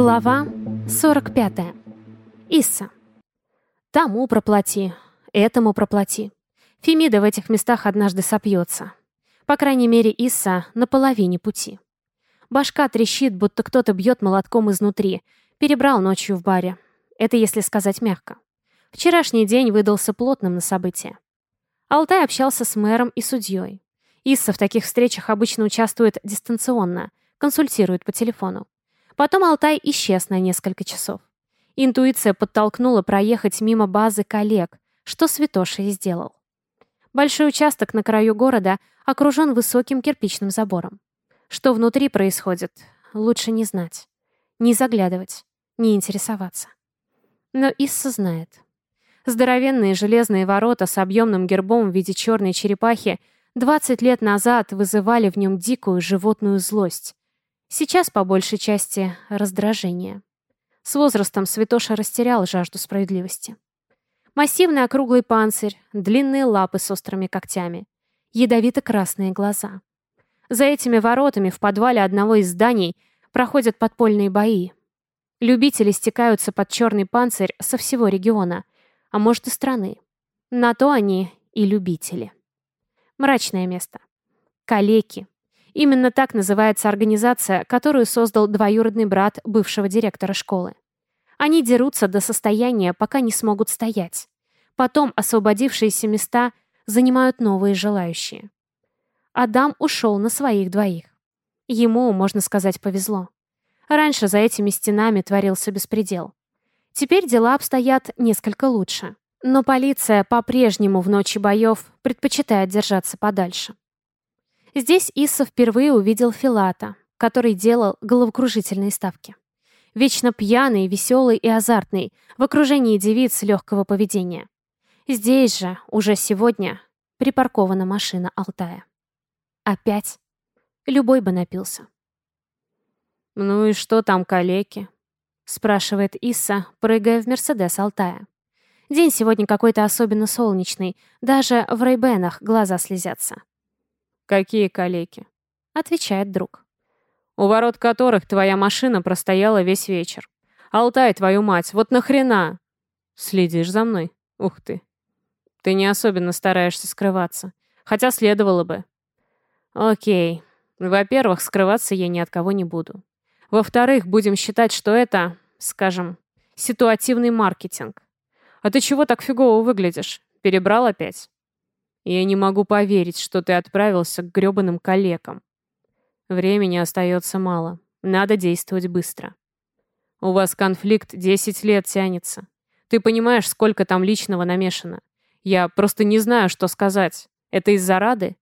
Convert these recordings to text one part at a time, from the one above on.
Глава 45. Исса. Тому проплати, этому проплати. Фемида в этих местах однажды сопьется. По крайней мере, Исса на половине пути. Башка трещит, будто кто-то бьет молотком изнутри. Перебрал ночью в баре. Это если сказать мягко. Вчерашний день выдался плотным на события. Алтай общался с мэром и судьей. Исса в таких встречах обычно участвует дистанционно, консультирует по телефону. Потом Алтай исчез на несколько часов. Интуиция подтолкнула проехать мимо базы коллег, что Святоша и сделал. Большой участок на краю города окружен высоким кирпичным забором. Что внутри происходит, лучше не знать. Не заглядывать, не интересоваться. Но Исса знает. Здоровенные железные ворота с объемным гербом в виде черной черепахи 20 лет назад вызывали в нем дикую животную злость. Сейчас, по большей части, раздражение. С возрастом Святоша растерял жажду справедливости. Массивный округлый панцирь, длинные лапы с острыми когтями, ядовито-красные глаза. За этими воротами в подвале одного из зданий проходят подпольные бои. Любители стекаются под черный панцирь со всего региона, а может и страны. На то они и любители. Мрачное место. Калеки. Именно так называется организация, которую создал двоюродный брат бывшего директора школы. Они дерутся до состояния, пока не смогут стоять. Потом освободившиеся места занимают новые желающие. Адам ушел на своих двоих. Ему, можно сказать, повезло. Раньше за этими стенами творился беспредел. Теперь дела обстоят несколько лучше. Но полиция по-прежнему в ночи боев предпочитает держаться подальше. Здесь Исса впервые увидел Филата, который делал головокружительные ставки. Вечно пьяный, веселый и азартный, в окружении девиц легкого поведения. Здесь же, уже сегодня, припаркована машина Алтая. Опять. Любой бы напился. «Ну и что там, калеки?» спрашивает Исса, прыгая в Мерседес Алтая. День сегодня какой-то особенно солнечный. Даже в рейбенах глаза слезятся. «Какие калеки?» — отвечает друг. «У ворот которых твоя машина простояла весь вечер. Алтай, твою мать, вот нахрена?» «Следишь за мной? Ух ты. Ты не особенно стараешься скрываться. Хотя следовало бы». «Окей. Во-первых, скрываться я ни от кого не буду. Во-вторых, будем считать, что это, скажем, ситуативный маркетинг. А ты чего так фигово выглядишь? Перебрал опять? Я не могу поверить, что ты отправился к грёбаным коллегам. Времени остается мало. Надо действовать быстро. У вас конфликт 10 лет тянется. Ты понимаешь, сколько там личного намешано? Я просто не знаю, что сказать. Это из-за Рады?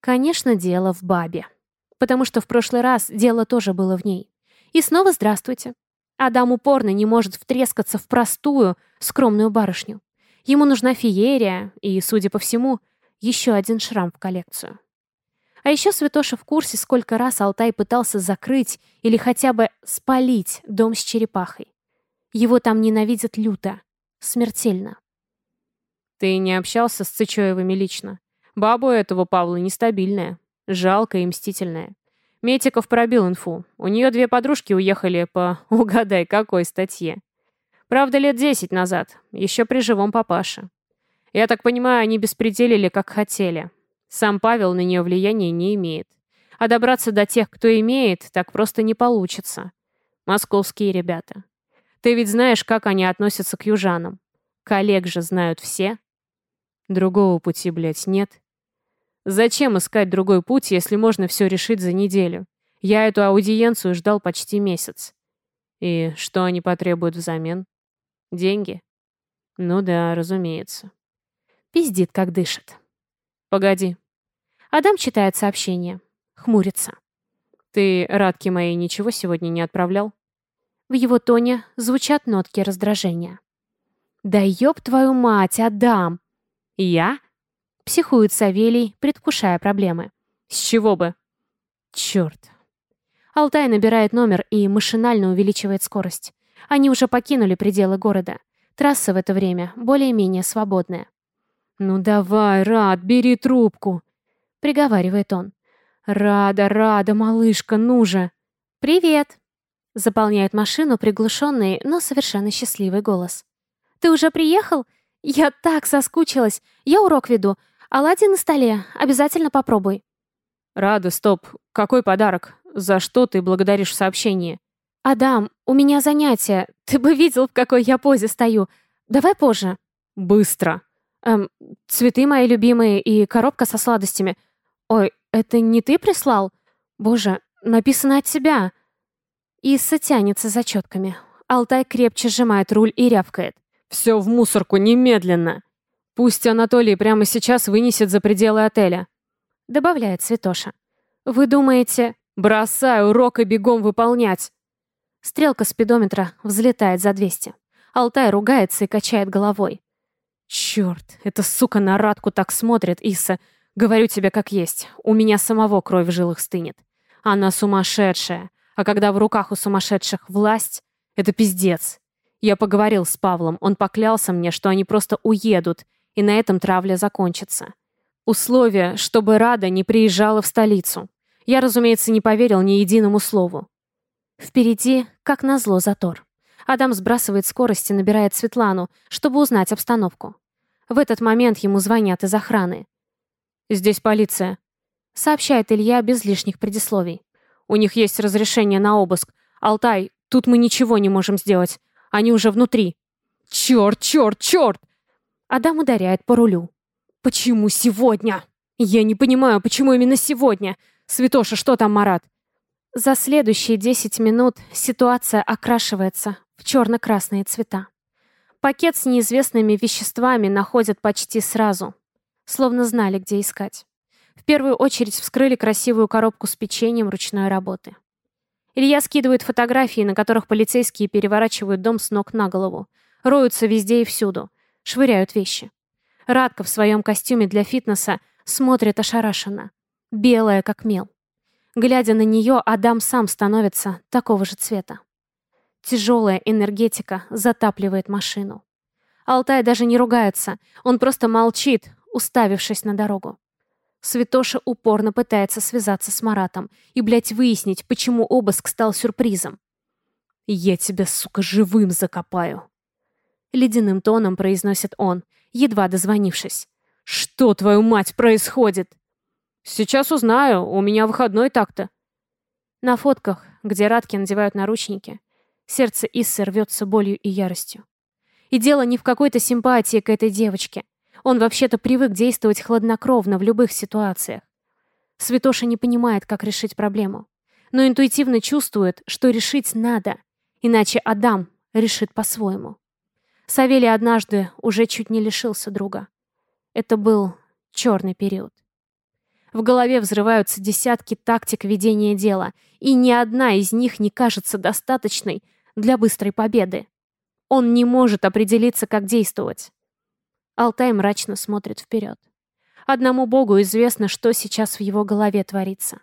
Конечно, дело в бабе. Потому что в прошлый раз дело тоже было в ней. И снова здравствуйте. Адам упорно не может втрескаться в простую, скромную барышню. Ему нужна феерия и, судя по всему, еще один шрам в коллекцию. А еще Святоша в курсе, сколько раз Алтай пытался закрыть или хотя бы спалить дом с черепахой. Его там ненавидят люто, смертельно. Ты не общался с Цычоевыми лично? Бабу этого Павла нестабильная, жалкая и мстительная. Метиков пробил инфу. У нее две подружки уехали по угадай какой статье. Правда, лет десять назад, еще при живом папаше. Я так понимаю, они беспределили, как хотели. Сам Павел на нее влияния не имеет. А добраться до тех, кто имеет, так просто не получится. Московские ребята. Ты ведь знаешь, как они относятся к южанам. Коллег же знают все. Другого пути, блядь, нет. Зачем искать другой путь, если можно все решить за неделю? Я эту аудиенцию ждал почти месяц. И что они потребуют взамен? Деньги? Ну да, разумеется. Пиздит, как дышит. Погоди. Адам читает сообщение. Хмурится. Ты Радки моей ничего сегодня не отправлял? В его тоне звучат нотки раздражения. «Да ёб твою мать, Адам!» «Я? Психует Савелий, предвкушая проблемы. С чего бы? Черт. Алтай набирает номер и машинально увеличивает скорость. Они уже покинули пределы города. Трасса в это время более-менее свободная. «Ну давай, Рад, бери трубку!» — приговаривает он. «Рада, Рада, малышка, ну же!» «Привет!» Заполняет машину приглушенный, но совершенно счастливый голос. «Ты уже приехал? Я так соскучилась. Я урок веду. Оладьи на столе. Обязательно попробуй». «Рада, стоп. Какой подарок? За что ты благодаришь в сообщении?» «Адам, у меня занятие. Ты бы видел, в какой я позе стою. Давай позже». «Быстро». «Эм, цветы мои любимые и коробка со сладостями. Ой, это не ты прислал? Боже, написано от тебя». Исса тянется за четками. Алтай крепче сжимает руль и рявкает. «Все в мусорку, немедленно! Пусть Анатолий прямо сейчас вынесет за пределы отеля», добавляет Святоша. «Вы думаете...» «Бросай урок и бегом выполнять!» Стрелка спидометра взлетает за 200. Алтай ругается и качает головой. «Черт, эта сука на Радку так смотрит, Иса. Говорю тебе как есть. У меня самого кровь в жилах стынет. Она сумасшедшая. А когда в руках у сумасшедших власть, это пиздец. Я поговорил с Павлом, он поклялся мне, что они просто уедут, и на этом травля закончится. Условие, чтобы Рада не приезжала в столицу. Я, разумеется, не поверил ни единому слову. Впереди, как назло, затор. Адам сбрасывает скорость и набирает Светлану, чтобы узнать обстановку. В этот момент ему звонят из охраны. «Здесь полиция», — сообщает Илья без лишних предисловий. «У них есть разрешение на обыск. Алтай, тут мы ничего не можем сделать. Они уже внутри». «Черт, черт, черт!» Адам ударяет по рулю. «Почему сегодня? Я не понимаю, почему именно сегодня? Святоша, что там, Марат?» За следующие 10 минут ситуация окрашивается в черно-красные цвета. Пакет с неизвестными веществами находят почти сразу, словно знали, где искать. В первую очередь вскрыли красивую коробку с печеньем ручной работы. Илья скидывает фотографии, на которых полицейские переворачивают дом с ног на голову, роются везде и всюду, швыряют вещи. Радка в своем костюме для фитнеса смотрит ошарашенно, белая как мел. Глядя на нее, Адам сам становится такого же цвета. Тяжелая энергетика затапливает машину. Алтай даже не ругается, он просто молчит, уставившись на дорогу. Святоша упорно пытается связаться с Маратом и, блядь, выяснить, почему обыск стал сюрпризом. «Я тебя, сука, живым закопаю!» Ледяным тоном произносит он, едва дозвонившись. «Что, твою мать, происходит?» «Сейчас узнаю, у меня выходной так-то». На фотках, где Радки надевают наручники, сердце Иссы рвется болью и яростью. И дело не в какой-то симпатии к этой девочке. Он вообще-то привык действовать хладнокровно в любых ситуациях. Святоша не понимает, как решить проблему, но интуитивно чувствует, что решить надо, иначе Адам решит по-своему. Савелий однажды уже чуть не лишился друга. Это был черный период. В голове взрываются десятки тактик ведения дела, и ни одна из них не кажется достаточной для быстрой победы. Он не может определиться, как действовать. Алтай мрачно смотрит вперед. Одному богу известно, что сейчас в его голове творится.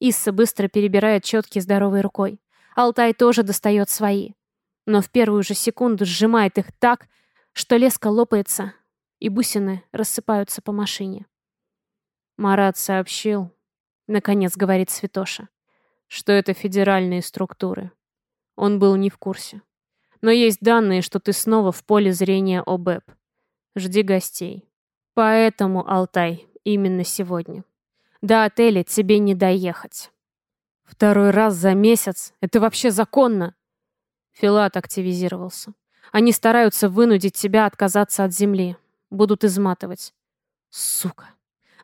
Исса быстро перебирает четки здоровой рукой. Алтай тоже достает свои. Но в первую же секунду сжимает их так, что леска лопается, и бусины рассыпаются по машине. Марат сообщил, наконец говорит Святоша, что это федеральные структуры. Он был не в курсе. Но есть данные, что ты снова в поле зрения ОБЭП. Жди гостей. Поэтому, Алтай, именно сегодня. До отеля тебе не доехать. Второй раз за месяц? Это вообще законно? Филат активизировался. Они стараются вынудить тебя отказаться от земли. Будут изматывать. Сука.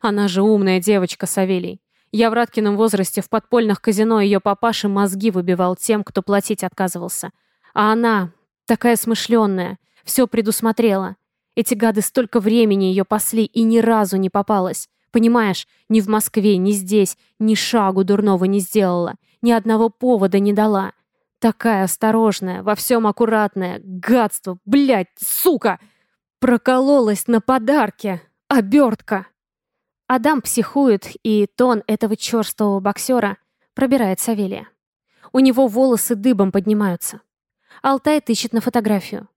Она же умная девочка, Савелий. Я в Раткином возрасте в подпольных казино ее папаши мозги выбивал тем, кто платить отказывался. А она, такая смышленная, все предусмотрела. Эти гады столько времени ее пасли и ни разу не попалась. Понимаешь, ни в Москве, ни здесь, ни шагу дурного не сделала. Ни одного повода не дала. Такая осторожная, во всем аккуратная. Гадство, блядь, сука! Прокололась на подарке. Обертка. Адам психует, и тон этого черствого боксера пробирает Савелия. У него волосы дыбом поднимаются. Алтай тычет на фотографию.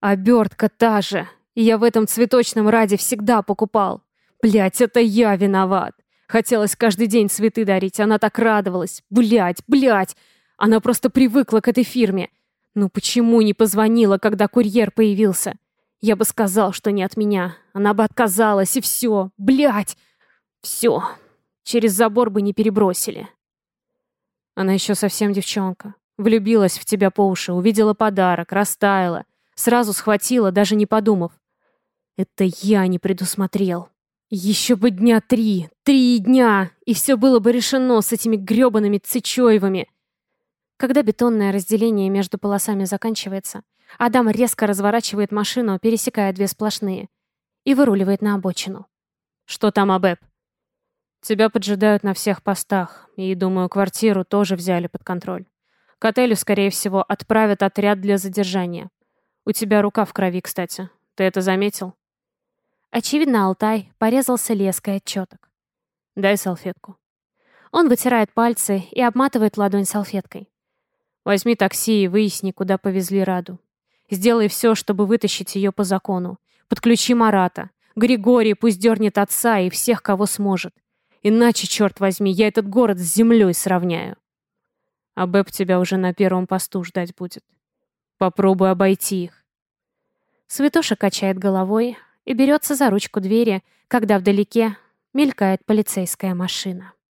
«Обертка та же!» Я в этом цветочном раде всегда покупал. Блять, это я виноват. Хотелось каждый день цветы дарить, она так радовалась. Блять, блять. Она просто привыкла к этой фирме. Ну почему не позвонила, когда курьер появился? Я бы сказал, что не от меня. Она бы отказалась, и все. Блять! Все. Через забор бы не перебросили. Она еще совсем девчонка. Влюбилась в тебя по уши, увидела подарок, растаяла. Сразу схватила, даже не подумав. Это я не предусмотрел. Еще бы дня три, три дня, и все было бы решено с этими гребаными Цичоевыми. Когда бетонное разделение между полосами заканчивается, Адам резко разворачивает машину, пересекая две сплошные, и выруливает на обочину. «Что там, Абеб?» «Тебя поджидают на всех постах, и, думаю, квартиру тоже взяли под контроль. К отелю, скорее всего, отправят отряд для задержания. У тебя рука в крови, кстати. Ты это заметил?» Очевидно, Алтай порезался леской от четок. «Дай салфетку». Он вытирает пальцы и обматывает ладонь салфеткой. Возьми такси и выясни, куда повезли Раду. Сделай все, чтобы вытащить ее по закону. Подключи Марата. Григорий пусть дернет отца и всех, кого сможет. Иначе, черт возьми, я этот город с землей сравняю. А Бэб тебя уже на первом посту ждать будет. Попробуй обойти их. Святоша качает головой и берется за ручку двери, когда вдалеке мелькает полицейская машина.